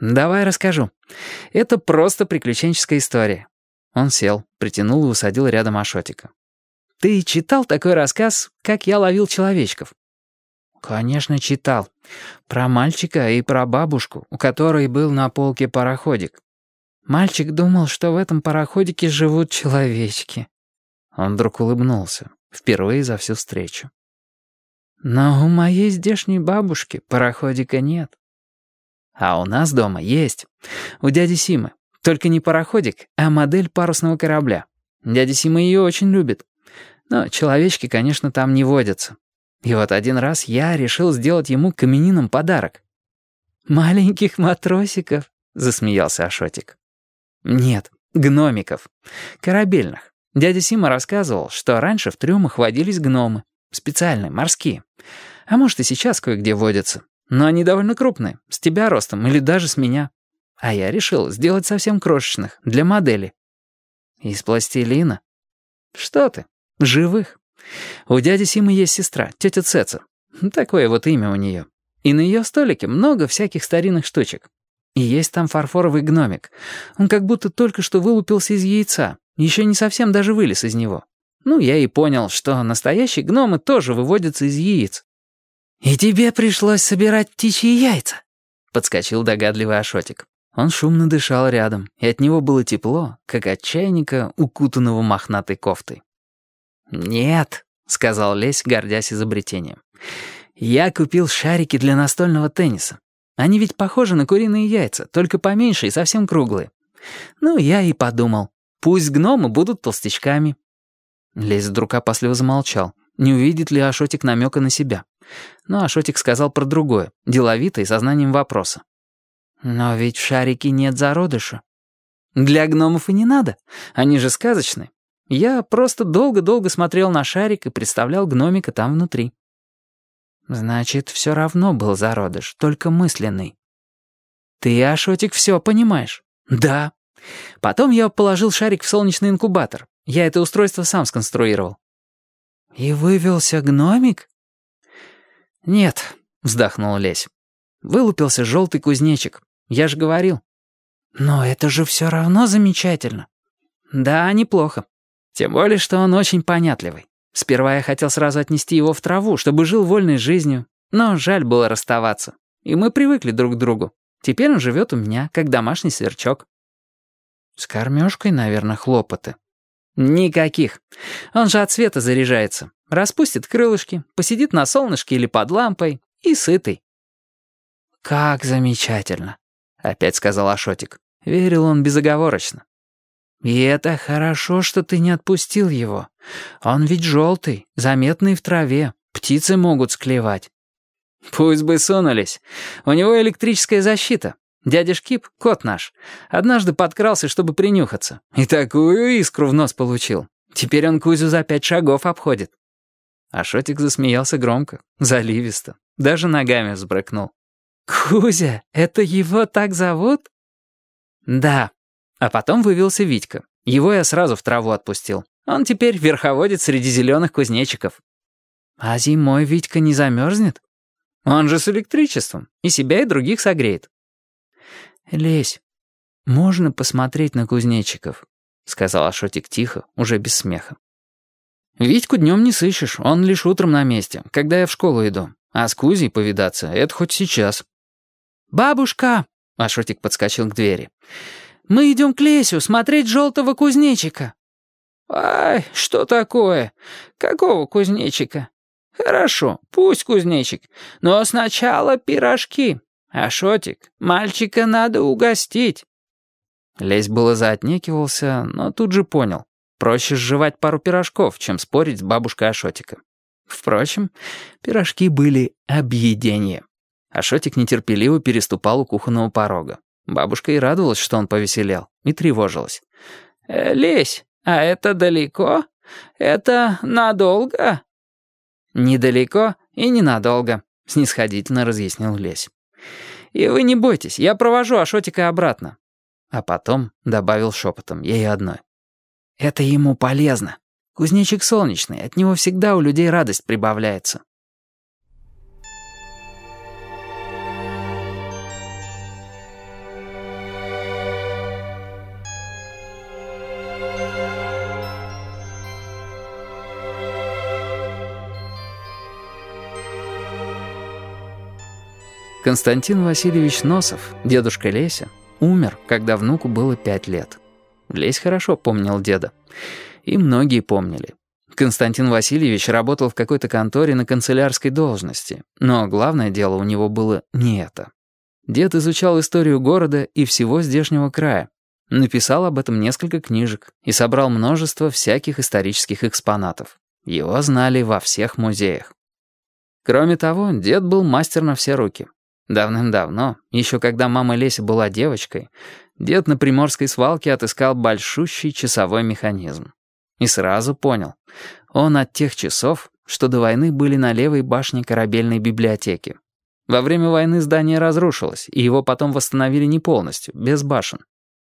«Давай расскажу. Это просто приключенческая история». Он сел, притянул и усадил рядом Ашотика. «Ты читал такой рассказ, как я ловил человечков?» «Конечно, читал. Про мальчика и про бабушку, у которой был на полке пароходик. Мальчик думал, что в этом пароходике живут человечки». Он вдруг улыбнулся, впервые за всю встречу. «Но у моей здешней бабушки пароходика нет. А у нас дома есть. У дяди Симы. Только не пароходик, а модель парусного корабля. Дядя Сима ее очень любит. Но человечки, конечно, там не водятся. И вот один раз я решил сделать ему каменином подарок. «Маленьких матросиков», — засмеялся Ашотик. «Нет, гномиков. Корабельных. Дядя Сима рассказывал, что раньше в трюмах водились гномы. Специальные, морские. А может, и сейчас кое-где водятся. Но они довольно крупные, с тебя ростом или даже с меня. А я решил сделать совсем крошечных, для модели. Из пластилина? Что ты, живых. У дяди Симы есть сестра, тетя Цеца. Такое вот имя у нее. И на ее столике много всяких старинных штучек. И есть там фарфоровый гномик. Он как будто только что вылупился из яйца, еще не совсем даже вылез из него. Ну, я и понял, что настоящие гномы тоже выводятся из яиц. «И тебе пришлось собирать птичьи яйца?» — подскочил догадливый Ашотик. Он шумно дышал рядом, и от него было тепло, как от чайника, укутанного мохнатой кофтой. «Нет», — сказал Лесь, гордясь изобретением. «Я купил шарики для настольного тенниса. Они ведь похожи на куриные яйца, только поменьше и совсем круглые. Ну, я и подумал, пусть гномы будут толстячками». Лесь вдруг опасливо замолчал. Не увидит ли Ашотик намека на себя? Но Ашотик сказал про другое, деловито и сознанием вопроса. «Но ведь в шарике нет зародыша». «Для гномов и не надо. Они же сказочные. Я просто долго-долго смотрел на шарик и представлял гномика там внутри». «Значит, все равно был зародыш, только мысленный». «Ты, Ашотик, все понимаешь?» «Да». Потом я положил шарик в солнечный инкубатор. Я это устройство сам сконструировал. «И вывелся гномик?» «Нет», — вздохнул Лесь. «Вылупился желтый кузнечик. Я же говорил». «Но это же все равно замечательно». «Да, неплохо. Тем более, что он очень понятливый. Сперва я хотел сразу отнести его в траву, чтобы жил вольной жизнью, но жаль было расставаться. И мы привыкли друг к другу. Теперь он живет у меня, как домашний сверчок». «С кормежкой, наверное, хлопоты». «Никаких. Он же от света заряжается. Распустит крылышки, посидит на солнышке или под лампой и сытый. «Как замечательно», — опять сказал Ашотик. Верил он безоговорочно. «И это хорошо, что ты не отпустил его. Он ведь желтый, заметный в траве, птицы могут склевать». «Пусть бы сунулись. У него электрическая защита. Дядя Шкип, кот наш, однажды подкрался, чтобы принюхаться. И такую искру в нос получил. Теперь он Кузю за пять шагов обходит. Ашотик засмеялся громко, заливисто, даже ногами взбрыкнул. «Кузя, это его так зовут?» «Да». А потом вывелся Витька. Его я сразу в траву отпустил. Он теперь верховодит среди зеленых кузнечиков. «А зимой Витька не замерзнет?» «Он же с электричеством. И себя, и других согреет». «Лесь, можно посмотреть на кузнечиков?» — сказал Ашотик тихо, уже без смеха. Витьку днем не сыщешь, он лишь утром на месте, когда я в школу иду. А с Кузей повидаться — это хоть сейчас». «Бабушка!» — Ашотик подскочил к двери. «Мы идем к Лесю смотреть желтого кузнечика». «Ай, что такое? Какого кузнечика?» «Хорошо, пусть кузнечик, но сначала пирожки. Ашотик, мальчика надо угостить». Лесь было заотнекивался, но тут же понял. Проще сживать пару пирожков, чем спорить с бабушкой Ашотика. Впрочем, пирожки были объедение. Ашотик нетерпеливо переступал у кухонного порога. Бабушка и радовалась, что он повеселел, и тревожилась. «Э, «Лесь, а это далеко? Это надолго?» «Недалеко и ненадолго», — снисходительно разъяснил Лесь. «И вы не бойтесь, я провожу Ашотика обратно». А потом добавил шепотом, ей одной. Это ему полезно. Кузнечик солнечный, от него всегда у людей радость прибавляется. Константин Васильевич Носов, дедушка Леся, умер, когда внуку было пять лет. Лесь хорошо помнил деда. И многие помнили. Константин Васильевич работал в какой-то конторе на канцелярской должности, но главное дело у него было не это. Дед изучал историю города и всего здешнего края, написал об этом несколько книжек и собрал множество всяких исторических экспонатов. Его знали во всех музеях. Кроме того, дед был мастер на все руки. Давным-давно, еще когда мама Леся была девочкой, дед на приморской свалке отыскал большущий часовой механизм. И сразу понял, он от тех часов, что до войны были на левой башне корабельной библиотеки. Во время войны здание разрушилось, и его потом восстановили не полностью, без башен.